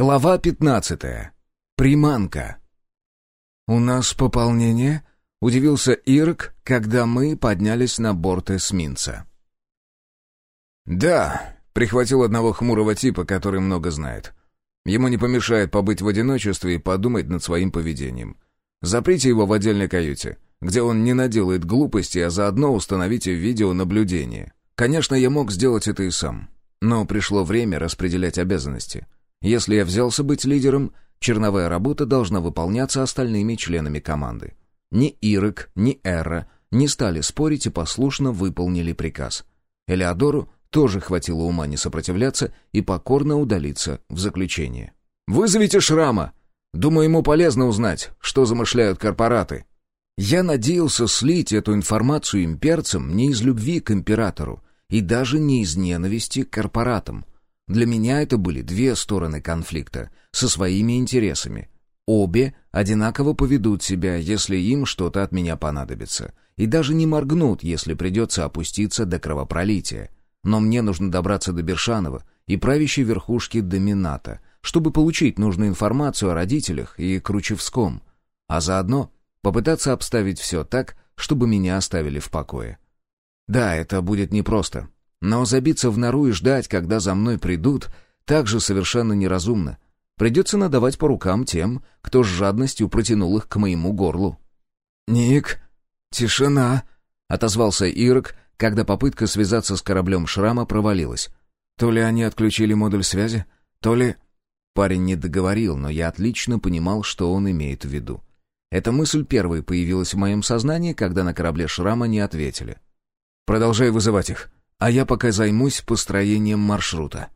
Глава 15. Приманка. «У нас пополнение?» — удивился Ирк, когда мы поднялись на борт эсминца. «Да», — прихватил одного хмурого типа, который много знает. Ему не помешает побыть в одиночестве и подумать над своим поведением. Заприте его в отдельной каюте, где он не наделает глупости, а заодно установите видеонаблюдение. Конечно, я мог сделать это и сам, но пришло время распределять обязанности — если я взялся быть лидером, черновая работа должна выполняться остальными членами команды. Ни Ирек, ни Эра не стали спорить и послушно выполнили приказ. Элеодору тоже хватило ума не сопротивляться и покорно удалиться в заключение. «Вызовите Шрама! Думаю, ему полезно узнать, что замышляют корпораты». Я надеялся слить эту информацию имперцам не из любви к императору и даже не из ненависти к корпоратам. Для меня это были две стороны конфликта, со своими интересами. Обе одинаково поведут себя, если им что-то от меня понадобится, и даже не моргнут, если придется опуститься до кровопролития. Но мне нужно добраться до Бершанова и правящей верхушки Домината, чтобы получить нужную информацию о родителях и Кручевском, а заодно попытаться обставить все так, чтобы меня оставили в покое. Да, это будет непросто, но забиться в нору и ждать, когда за мной придут, также совершенно неразумно. Придется надавать по рукам тем, кто с жадностью протянул их к моему горлу. «Ник, тишина!» — отозвался Ирок, когда попытка связаться с кораблем Шрама провалилась. То ли они отключили модуль связи, то ли... Парень не договорил, но я отлично понимал, что он имеет в виду. Эта мысль первой появилась в моем сознании, когда на корабле Шрама не ответили. «Продолжай вызывать их», а я пока займусь построением маршрута.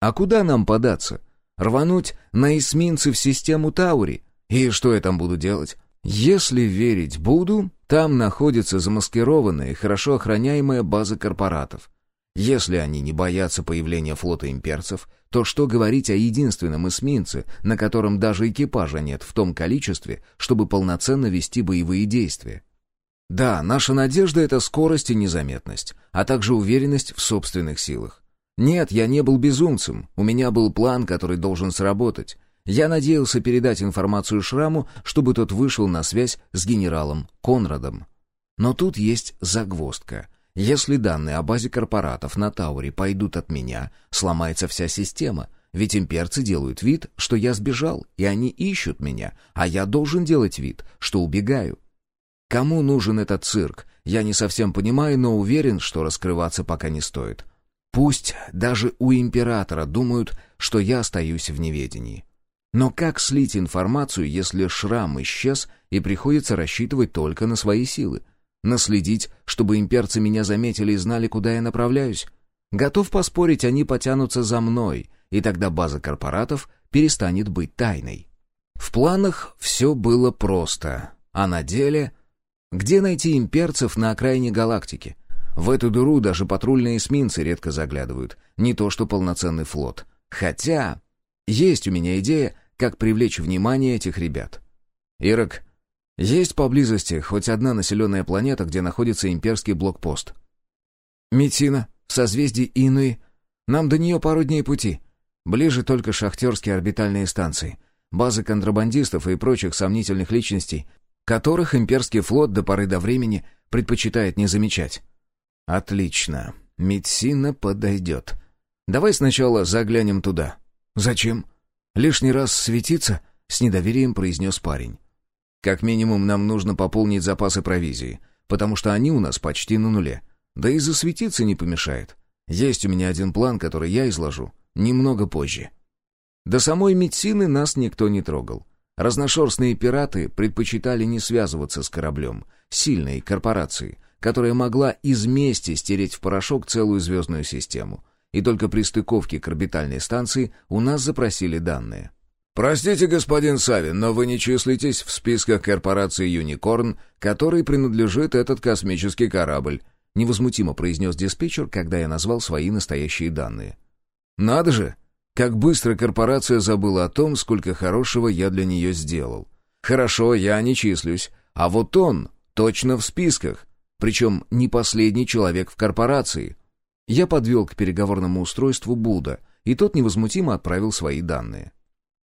А куда нам податься? Рвануть на эсминцы в систему Таури? И что я там буду делать? Если верить буду, там находится замаскированная и хорошо охраняемая база корпоратов. Если они не боятся появления флота имперцев, то что говорить о единственном эсминце, на котором даже экипажа нет в том количестве, чтобы полноценно вести боевые действия? Да, наша надежда — это скорость и незаметность, а также уверенность в собственных силах. Нет, я не был безумцем, у меня был план, который должен сработать. Я надеялся передать информацию Шраму, чтобы тот вышел на связь с генералом Конрадом. Но тут есть загвоздка. Если данные о базе корпоратов на Тауре пойдут от меня, сломается вся система, ведь имперцы делают вид, что я сбежал, и они ищут меня, а я должен делать вид, что убегаю. Кому нужен этот цирк, я не совсем понимаю, но уверен, что раскрываться пока не стоит. Пусть даже у императора думают, что я остаюсь в неведении. Но как слить информацию, если шрам исчез и приходится рассчитывать только на свои силы? Наследить, чтобы имперцы меня заметили и знали, куда я направляюсь? Готов поспорить, они потянутся за мной, и тогда база корпоратов перестанет быть тайной. В планах все было просто, а на деле где найти имперцев на окраине галактики? В эту дыру даже патрульные эсминцы редко заглядывают, не то что полноценный флот. Хотя, есть у меня идея, как привлечь внимание этих ребят. Ирок, есть поблизости хоть одна населенная планета, где находится имперский блокпост? Метина, в созвездии Инуи. Нам до нее пару дней пути. Ближе только шахтерские орбитальные станции. Базы контрабандистов и прочих сомнительных личностей, которых имперский флот до поры до времени предпочитает не замечать. Отлично. Медсина подойдет. Давай сначала заглянем туда. Зачем? Лишний раз светиться? С недоверием произнес парень. Как минимум нам нужно пополнить запасы провизии, потому что они у нас почти на нуле. Да и засветиться не помешает. Есть у меня один план, который я изложу немного позже. До самой медицины нас никто не трогал. Разношерстные пираты предпочитали не связываться с кораблем, сильной корпорацией, которая могла из мести стереть в порошок целую звездную систему. И только при стыковке к орбитальной станции у нас запросили данные. «Простите, господин Савин, но вы не числитесь в списках корпорации «Юникорн», которой принадлежит этот космический корабль», невозмутимо произнес диспетчер, когда я назвал свои настоящие данные. «Надо же! Как быстро корпорация забыла о том, сколько хорошего я для нее сделал. Хорошо, я не числюсь, а вот он точно в списках, причем не последний человек в корпорации. Я подвел к переговорному устройству Буда, и тот невозмутимо отправил свои данные.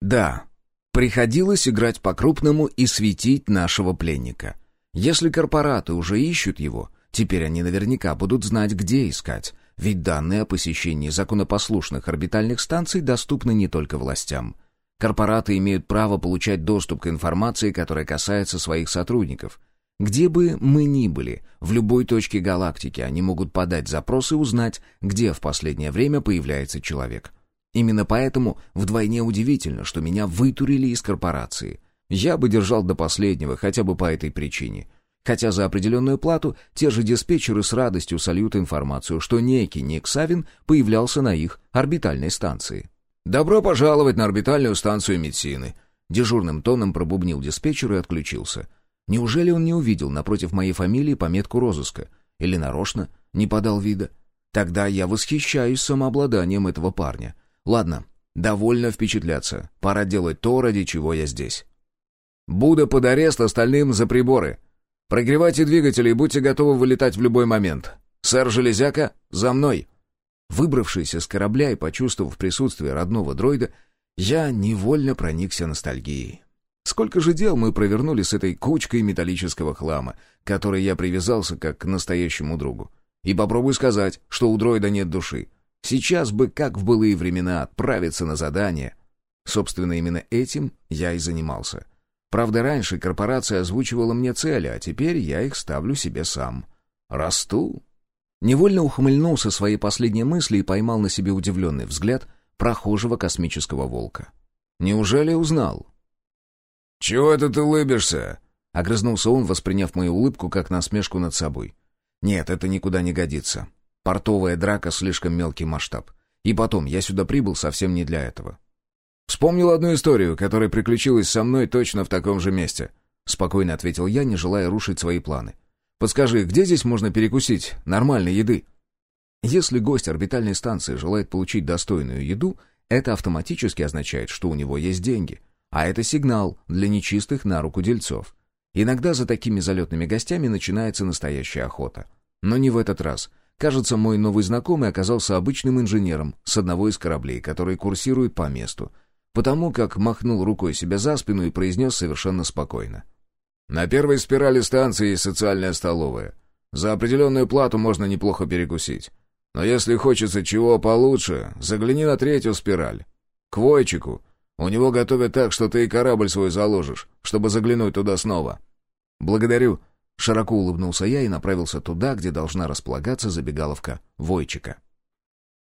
Да, приходилось играть по-крупному и светить нашего пленника. Если корпораты уже ищут его, теперь они наверняка будут знать, где искать, ведь данные о посещении законопослушных орбитальных станций доступны не только властям. Корпораты имеют право получать доступ к информации, которая касается своих сотрудников. Где бы мы ни были, в любой точке галактики они могут подать запрос и узнать, где в последнее время появляется человек. Именно поэтому вдвойне удивительно, что меня вытурили из корпорации. Я бы держал до последнего, хотя бы по этой причине. Хотя за определенную плату те же диспетчеры с радостью сольют информацию, что некий Ник Савин появлялся на их орбитальной станции. «Добро пожаловать на орбитальную станцию медицины», — дежурным тоном пробубнил диспетчер и отключился. Неужели он не увидел напротив моей фамилии пометку розыска? Или нарочно не подал вида? Тогда я восхищаюсь самообладанием этого парня. Ладно, довольно впечатляться. Пора делать то, ради чего я здесь. Будда под арест, остальным за приборы. Прогревайте двигатели и будьте готовы вылетать в любой момент. Сэр Железяка, за мной!» Выбравшись из корабля и почувствовав присутствие родного дроида, я невольно проникся ностальгией. Сколько же дел мы провернули с этой кучкой металлического хлама, которой я привязался как к настоящему другу. И попробуй сказать, что у дроида нет души. Сейчас бы, как в былые времена, отправиться на задание. Собственно, именно этим я и занимался. Правда, раньше корпорация озвучивала мне цели, а теперь я их ставлю себе сам. Расту. Невольно ухмыльнулся своей последней мысли и поймал на себе удивленный взгляд прохожего космического волка. Неужели узнал? «Чего это ты улыбишься?» — огрызнулся он, восприняв мою улыбку как насмешку над собой. «Нет, это никуда не годится. Портовая драка — слишком мелкий масштаб. И потом, я сюда прибыл совсем не для этого. Вспомнил одну историю, которая приключилась со мной точно в таком же месте. Спокойно ответил я, не желая рушить свои планы. Подскажи, где здесь можно перекусить нормальной еды? Если гость орбитальной станции желает получить достойную еду, это автоматически означает, что у него есть деньги. А это сигнал для нечистых на руку дельцов. Иногда за такими залетными гостями начинается настоящая охота. Но не в этот раз. Кажется, мой новый знакомый оказался обычным инженером с одного из кораблей, который курсирует по месту, потому как махнул рукой себе за спину и произнес совершенно спокойно. «На первой спирали станции есть социальная столовая. За определенную плату можно неплохо перекусить. Но если хочется чего получше, загляни на третью спираль. К Войчику. У него готовят так, что ты и корабль свой заложишь, чтобы заглянуть туда снова». «Благодарю», Широко улыбнулся я и направился туда, где должна располагаться забегаловка Войчика.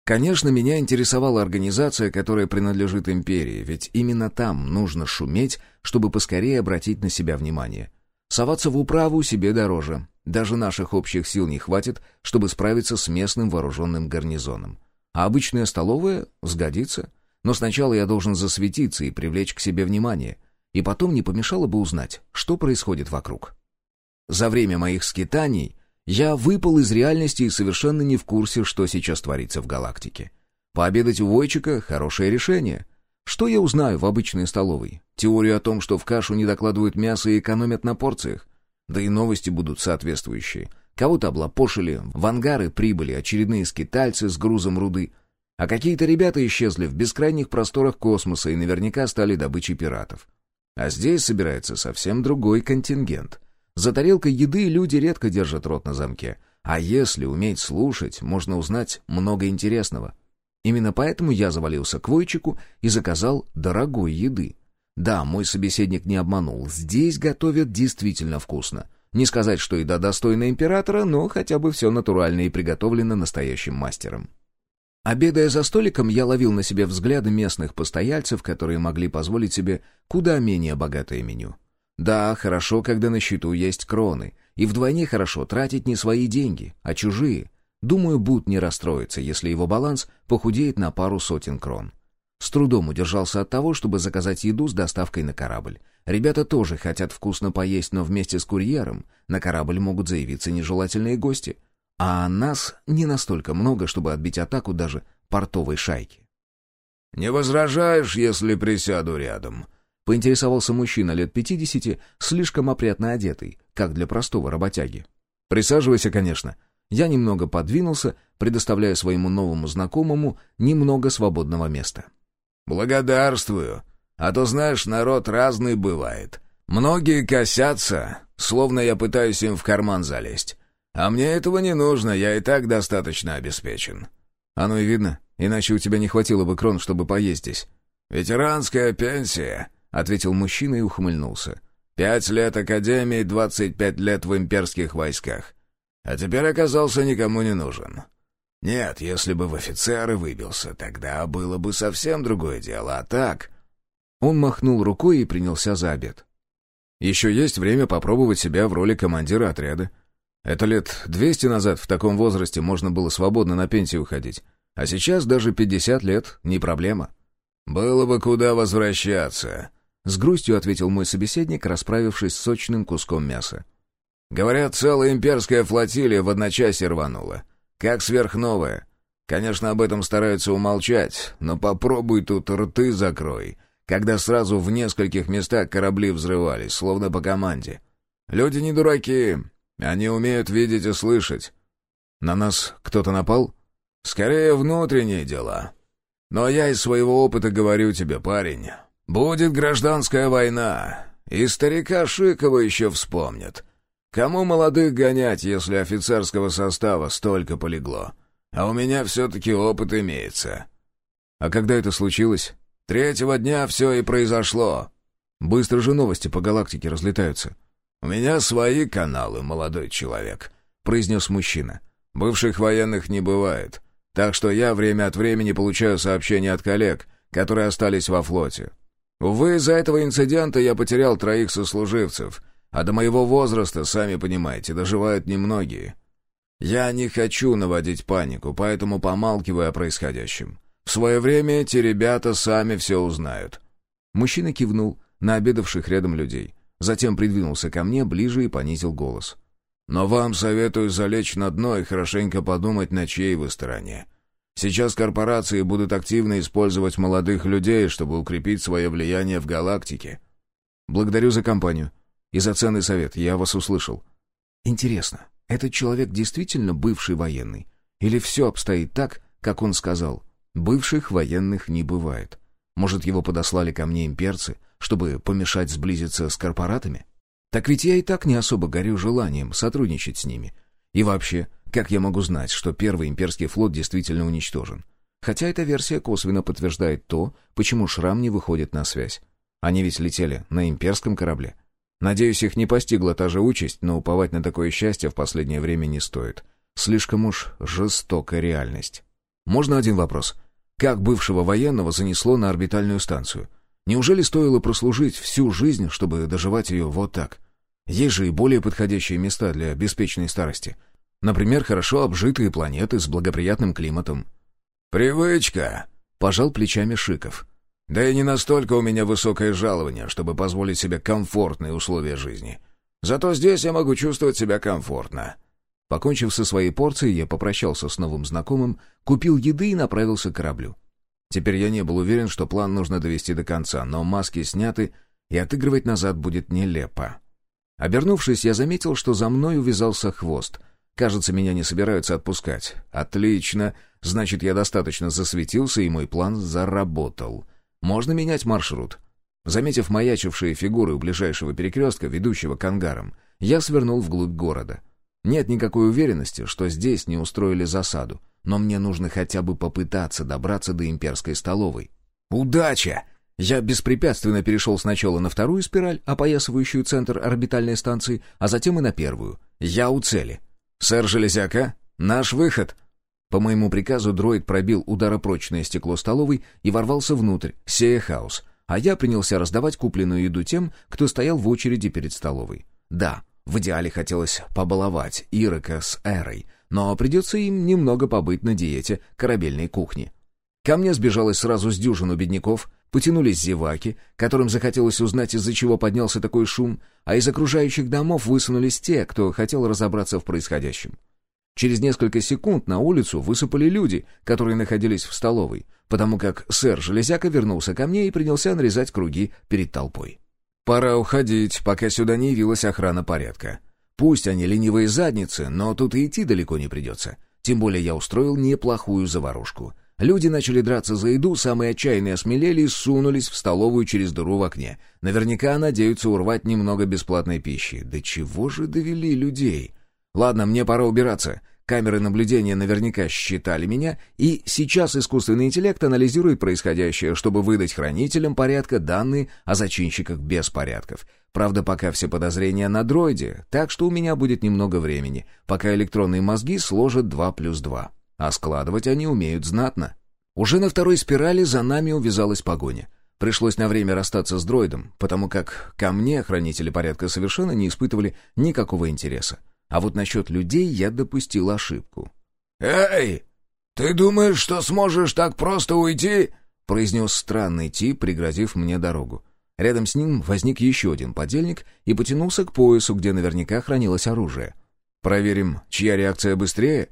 Конечно, меня интересовала организация, которая принадлежит империи, ведь именно там нужно шуметь, чтобы поскорее обратить на себя внимание. Соваться в управу себе дороже. Даже наших общих сил не хватит, чтобы справиться с местным вооруженным гарнизоном. А обычная столовая сгодится. Но сначала я должен засветиться и привлечь к себе внимание. И потом не помешало бы узнать, что происходит вокруг. За время моих скитаний я выпал из реальности и совершенно не в курсе, что сейчас творится в галактике. Пообедать у Войчика — хорошее решение. Что я узнаю в обычной столовой? Теорию о том, что в кашу не докладывают мясо и экономят на порциях? Да и новости будут соответствующие. Кого-то облапошили, в ангары прибыли очередные скитальцы с грузом руды, а какие-то ребята исчезли в бескрайних просторах космоса и наверняка стали добычей пиратов. А здесь собирается совсем другой контингент — за тарелкой еды люди редко держат рот на замке. А если уметь слушать, можно узнать много интересного. Именно поэтому я завалился к Войчику и заказал дорогой еды. Да, мой собеседник не обманул. Здесь готовят действительно вкусно. Не сказать, что еда достойна императора, но хотя бы все натурально и приготовлено настоящим мастером. Обедая за столиком, я ловил на себе взгляды местных постояльцев, которые могли позволить себе куда менее богатое меню. Да, хорошо, когда на счету есть кроны. И вдвойне хорошо тратить не свои деньги, а чужие. Думаю, Бут не расстроится, если его баланс похудеет на пару сотен крон. С трудом удержался от того, чтобы заказать еду с доставкой на корабль. Ребята тоже хотят вкусно поесть, но вместе с курьером на корабль могут заявиться нежелательные гости. А нас не настолько много, чтобы отбить атаку даже портовой шайки. «Не возражаешь, если присяду рядом?» Поинтересовался мужчина лет пятидесяти, слишком опрятно одетый, как для простого работяги. «Присаживайся, конечно». Я немного подвинулся, предоставляя своему новому знакомому немного свободного места. «Благодарствую. А то, знаешь, народ разный бывает. Многие косятся, словно я пытаюсь им в карман залезть. А мне этого не нужно, я и так достаточно обеспечен». «Оно и видно, иначе у тебя не хватило бы крон, чтобы поесть здесь». «Ветеранская пенсия», — ответил мужчина и ухмыльнулся. «Пять лет академии, двадцать пять лет в имперских войсках. А теперь оказался никому не нужен. Нет, если бы в офицеры выбился, тогда было бы совсем другое дело, а так...» Он махнул рукой и принялся за обед. «Еще есть время попробовать себя в роли командира отряда. Это лет двести назад в таком возрасте можно было свободно на пенсию уходить, а сейчас даже пятьдесят лет — не проблема». «Было бы куда возвращаться», — с грустью ответил мой собеседник, расправившись с сочным куском мяса. «Говорят, целая имперская флотилия в одночасье рванула. Как сверхновая. Конечно, об этом стараются умолчать, но попробуй тут рты закрой, когда сразу в нескольких местах корабли взрывались, словно по команде. Люди не дураки, они умеют видеть и слышать. На нас кто-то напал? Скорее, внутренние дела. Но я из своего опыта говорю тебе, парень, будет гражданская война, и старика Шикова еще вспомнят. Кому молодых гонять, если офицерского состава столько полегло? А у меня все-таки опыт имеется. А когда это случилось? Третьего дня все и произошло. Быстро же новости по галактике разлетаются. «У меня свои каналы, молодой человек», — произнес мужчина. «Бывших военных не бывает. Так что я время от времени получаю сообщения от коллег, которые остались во флоте. Увы, из-за этого инцидента я потерял троих сослуживцев, а до моего возраста, сами понимаете, доживают немногие. Я не хочу наводить панику, поэтому помалкиваю о происходящем. В свое время эти ребята сами все узнают». Мужчина кивнул на обедавших рядом людей. Затем придвинулся ко мне ближе и понизил голос. Но вам советую залечь на дно и хорошенько подумать, на чьей вы стороне. Сейчас корпорации будут активно использовать молодых людей, чтобы укрепить свое влияние в галактике. Благодарю за компанию. И за ценный совет, я вас услышал. Интересно, этот человек действительно бывший военный? Или все обстоит так, как он сказал? Бывших военных не бывает. Может, его подослали ко мне имперцы, чтобы помешать сблизиться с корпоратами? Так ведь я и так не особо горю желанием сотрудничать с ними. И вообще, как я могу знать, что первый имперский флот действительно уничтожен? Хотя эта версия косвенно подтверждает то, почему Шрам не выходит на связь. Они ведь летели на имперском корабле. Надеюсь, их не постигла та же участь, но уповать на такое счастье в последнее время не стоит. Слишком уж жестокая реальность. Можно один вопрос? Как бывшего военного занесло на орбитальную станцию? Неужели стоило прослужить всю жизнь, чтобы доживать ее вот так? Есть же и более подходящие места для беспечной старости. Например, хорошо обжитые планеты с благоприятным климатом. «Привычка», — пожал плечами Шиков. «Да и не настолько у меня высокое жалование, чтобы позволить себе комфортные условия жизни. Зато здесь я могу чувствовать себя комфортно». Покончив со своей порцией, я попрощался с новым знакомым, купил еды и направился к кораблю. Теперь я не был уверен, что план нужно довести до конца, но маски сняты, и отыгрывать назад будет нелепо. Обернувшись, я заметил, что за мной увязался хвост. Кажется, меня не собираются отпускать. Отлично, значит, я достаточно засветился, и мой план заработал. Можно менять маршрут. Заметив маячившие фигуры у ближайшего перекрестка, ведущего к ангарам, я свернул вглубь города. Нет никакой уверенности, что здесь не устроили засаду но мне нужно хотя бы попытаться добраться до имперской столовой. Удача! Я беспрепятственно перешел сначала на вторую спираль, опоясывающую центр орбитальной станции, а затем и на первую. Я у цели. «Сэр Железяка, наш выход!» По моему приказу дроид пробил ударопрочное стекло столовой и ворвался внутрь, сея хаос, а я принялся раздавать купленную еду тем, кто стоял в очереди перед столовой. Да, в идеале хотелось побаловать Ирока с Эрой, но придется им немного побыть на диете корабельной кухни. Ко мне сбежалось сразу с дюжину бедняков, потянулись зеваки, которым захотелось узнать, из-за чего поднялся такой шум, а из окружающих домов высунулись те, кто хотел разобраться в происходящем. Через несколько секунд на улицу высыпали люди, которые находились в столовой, потому как сэр Железяка вернулся ко мне и принялся нарезать круги перед толпой. «Пора уходить, пока сюда не явилась охрана порядка. Пусть они ленивые задницы, но тут и идти далеко не придется. Тем более я устроил неплохую заварушку. Люди начали драться за еду, самые отчаянные осмелели и сунулись в столовую через дыру в окне. Наверняка надеются урвать немного бесплатной пищи. Да чего же довели людей? Ладно, мне пора убираться. Камеры наблюдения наверняка считали меня, и сейчас искусственный интеллект анализирует происходящее, чтобы выдать хранителям порядка данные о зачинщиках беспорядков. Правда, пока все подозрения на дроиде, так что у меня будет немного времени, пока электронные мозги сложат 2 плюс 2. А складывать они умеют знатно. Уже на второй спирали за нами увязалась погоня. Пришлось на время расстаться с дроидом, потому как ко мне хранители порядка совершенно не испытывали никакого интереса. А вот насчет людей я допустил ошибку. «Эй, ты думаешь, что сможешь так просто уйти?» произнес странный тип, пригрозив мне дорогу. Рядом с ним возник еще один подельник и потянулся к поясу, где наверняка хранилось оружие. «Проверим, чья реакция быстрее?»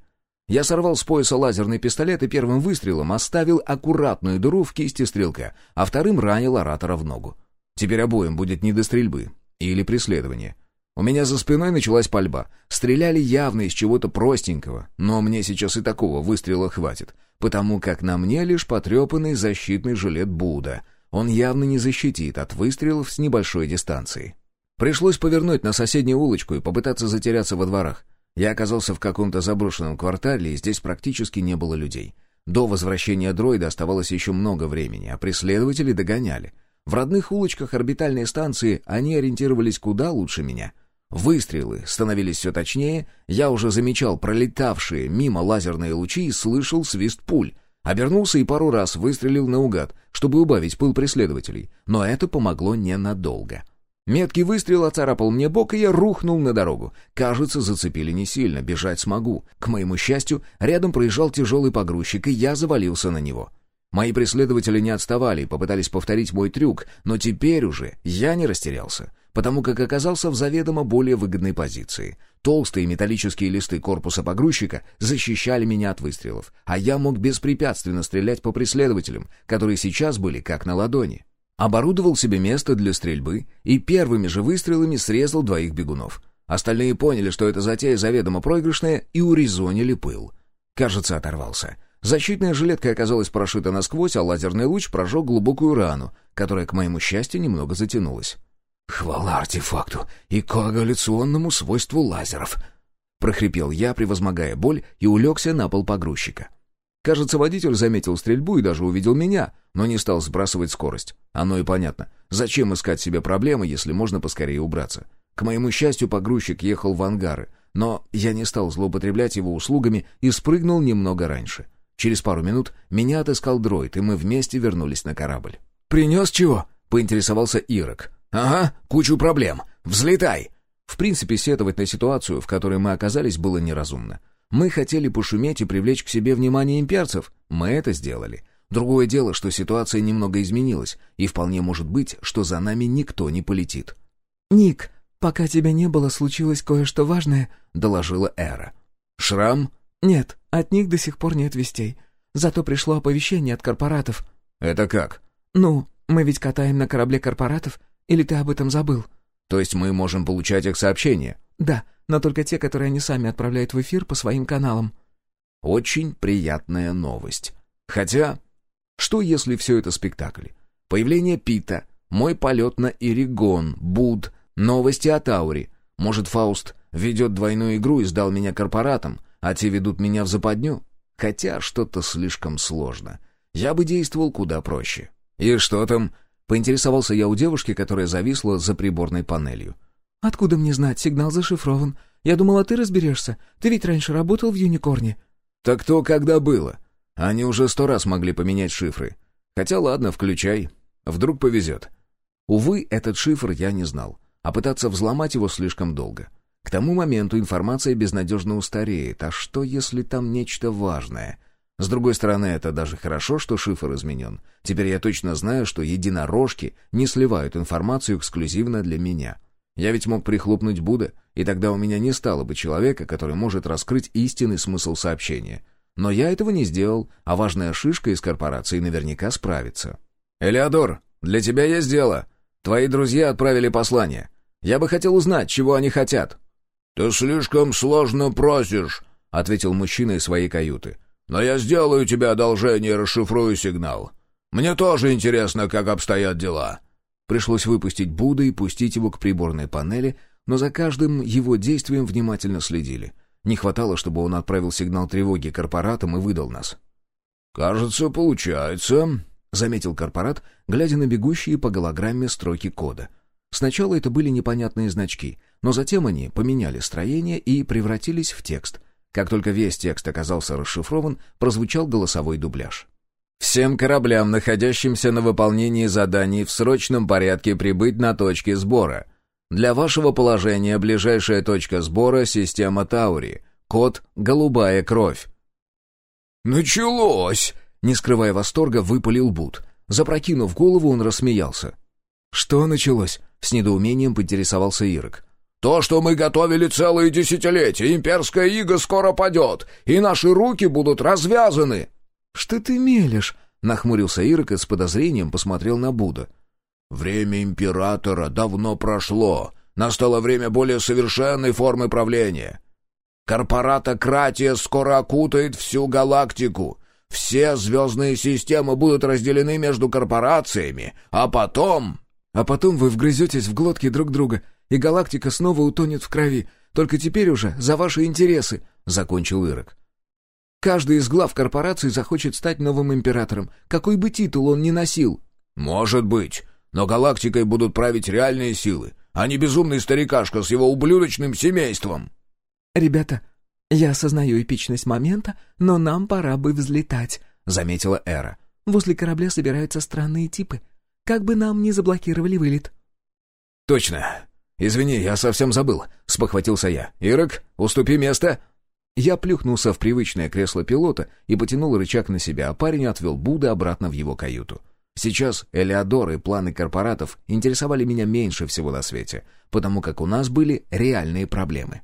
Я сорвал с пояса лазерный пистолет и первым выстрелом оставил аккуратную дыру в кисти стрелка, а вторым ранил оратора в ногу. Теперь обоим будет не до стрельбы или преследования. У меня за спиной началась пальба. Стреляли явно из чего-то простенького, но мне сейчас и такого выстрела хватит, потому как на мне лишь потрепанный защитный жилет Буда. Он явно не защитит от выстрелов с небольшой дистанции. Пришлось повернуть на соседнюю улочку и попытаться затеряться во дворах. Я оказался в каком-то заброшенном квартале, и здесь практически не было людей. До возвращения дроида оставалось еще много времени, а преследователи догоняли. В родных улочках орбитальной станции они ориентировались куда лучше меня — Выстрелы становились все точнее, я уже замечал пролетавшие мимо лазерные лучи и слышал свист пуль. Обернулся и пару раз выстрелил наугад, чтобы убавить пыл преследователей, но это помогло ненадолго. Меткий выстрел оцарапал мне бок, и я рухнул на дорогу. Кажется, зацепили не сильно, бежать смогу. К моему счастью, рядом проезжал тяжелый погрузчик, и я завалился на него. Мои преследователи не отставали и попытались повторить мой трюк, но теперь уже я не растерялся потому как оказался в заведомо более выгодной позиции. Толстые металлические листы корпуса погрузчика защищали меня от выстрелов, а я мог беспрепятственно стрелять по преследователям, которые сейчас были как на ладони. Оборудовал себе место для стрельбы и первыми же выстрелами срезал двоих бегунов. Остальные поняли, что эта затея заведомо проигрышная, и урезонили пыл. Кажется, оторвался. Защитная жилетка оказалась прошита насквозь, а лазерный луч прожег глубокую рану, которая, к моему счастью, немного затянулась. «Хвала артефакту и коагуляционному свойству лазеров!» — прохрипел я, превозмогая боль, и улегся на пол погрузчика. Кажется, водитель заметил стрельбу и даже увидел меня, но не стал сбрасывать скорость. Оно и понятно. Зачем искать себе проблемы, если можно поскорее убраться? К моему счастью, погрузчик ехал в ангары, но я не стал злоупотреблять его услугами и спрыгнул немного раньше. Через пару минут меня отыскал дроид, и мы вместе вернулись на корабль. «Принес чего?» — поинтересовался Ирок. «Ага, кучу проблем. Взлетай!» В принципе, сетовать на ситуацию, в которой мы оказались, было неразумно. Мы хотели пошуметь и привлечь к себе внимание имперцев. Мы это сделали. Другое дело, что ситуация немного изменилась, и вполне может быть, что за нами никто не полетит. «Ник, пока тебя не было, случилось кое-что важное», — доложила Эра. «Шрам?» «Нет, от них до сих пор нет вестей. Зато пришло оповещение от корпоратов». «Это как?» «Ну, мы ведь катаем на корабле корпоратов, или ты об этом забыл?» «То есть мы можем получать их сообщения?» «Да, но только те, которые они сами отправляют в эфир по своим каналам». «Очень приятная новость. Хотя, что если все это спектакль? Появление Пита, мой полет на Иригон, Буд, новости о Тауре. Может, Фауст ведет двойную игру и сдал меня корпоратам, а те ведут меня в западню? Хотя что-то слишком сложно. Я бы действовал куда проще». «И что там?» Поинтересовался я у девушки, которая зависла за приборной панелью. «Откуда мне знать? Сигнал зашифрован. Я думала, ты разберешься. Ты ведь раньше работал в Юникорне». «Так то когда было? Они уже сто раз могли поменять шифры. Хотя ладно, включай. Вдруг повезет». Увы, этот шифр я не знал, а пытаться взломать его слишком долго. К тому моменту информация безнадежно устареет, а что, если там нечто важное? С другой стороны, это даже хорошо, что шифр изменен. Теперь я точно знаю, что единорожки не сливают информацию эксклюзивно для меня. Я ведь мог прихлопнуть Буда, и тогда у меня не стало бы человека, который может раскрыть истинный смысл сообщения. Но я этого не сделал, а важная шишка из корпорации наверняка справится. «Элеодор, для тебя есть дело. Твои друзья отправили послание. Я бы хотел узнать, чего они хотят». «Ты слишком сложно просишь», — ответил мужчина из своей каюты. «Но я сделаю тебе одолжение и расшифрую сигнал. Мне тоже интересно, как обстоят дела». Пришлось выпустить Будда и пустить его к приборной панели, но за каждым его действием внимательно следили. Не хватало, чтобы он отправил сигнал тревоги корпоратам и выдал нас. «Кажется, получается», — заметил корпорат, глядя на бегущие по голограмме строки кода. Сначала это были непонятные значки, но затем они поменяли строение и превратились в текст. Как только весь текст оказался расшифрован, прозвучал голосовой дубляж. «Всем кораблям, находящимся на выполнении заданий, в срочном порядке прибыть на точке сбора. Для вашего положения ближайшая точка сбора — система Таури. Код «Голубая кровь». «Началось!» — не скрывая восторга, выпалил Бут. Запрокинув голову, он рассмеялся. «Что началось?» — с недоумением поинтересовался Ирок. «То, что мы готовили целые десятилетия, имперская ига скоро падет, и наши руки будут развязаны!» «Что ты мелешь?» — нахмурился Ирок и с подозрением посмотрел на Буда. «Время императора давно прошло. Настало время более совершенной формы правления. Корпоратократия скоро окутает всю галактику. Все звездные системы будут разделены между корпорациями, а потом...» «А потом вы вгрызетесь в глотки друг друга, и галактика снова утонет в крови, только теперь уже за ваши интересы», — закончил Ирок. «Каждый из глав корпорации захочет стать новым императором, какой бы титул он ни носил». «Может быть, но галактикой будут править реальные силы, а не безумный старикашка с его ублюдочным семейством». «Ребята, я осознаю эпичность момента, но нам пора бы взлетать», — заметила Эра. «Возле корабля собираются странные типы. Как бы нам не заблокировали вылет». «Точно. Извини, я совсем забыл», — спохватился я. «Ирок, уступи место». Я плюхнулся в привычное кресло пилота и потянул рычаг на себя, а парень отвел Буда обратно в его каюту. Сейчас Элеодор и планы корпоратов интересовали меня меньше всего на свете, потому как у нас были реальные проблемы.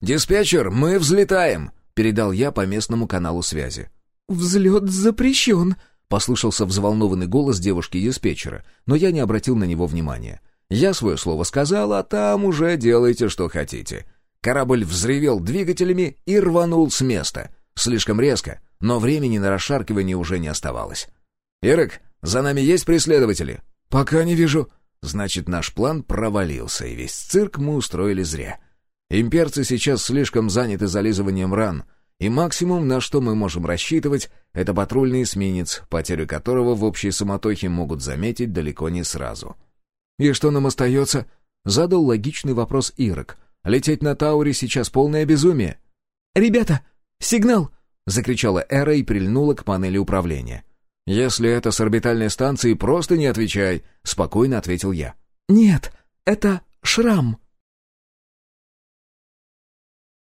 «Диспетчер, мы взлетаем!» — передал я по местному каналу связи. «Взлет запрещен!» — послышался взволнованный голос девушки-диспетчера, но я не обратил на него внимания. Я свое слово сказал, а там уже делайте, что хотите. Корабль взревел двигателями и рванул с места. Слишком резко, но времени на расшаркивание уже не оставалось. «Ирок, за нами есть преследователи?» «Пока не вижу». Значит, наш план провалился, и весь цирк мы устроили зря. Имперцы сейчас слишком заняты зализыванием ран, и максимум, на что мы можем рассчитывать, это патрульный эсминец, потерю которого в общей суматохе могут заметить далеко не сразу. «И что нам остается?» — задал логичный вопрос Ирок. «Лететь на Тауре сейчас полное безумие». «Ребята, сигнал!» — закричала Эра и прильнула к панели управления. «Если это с орбитальной станции, просто не отвечай», — спокойно ответил я. «Нет, это шрам»,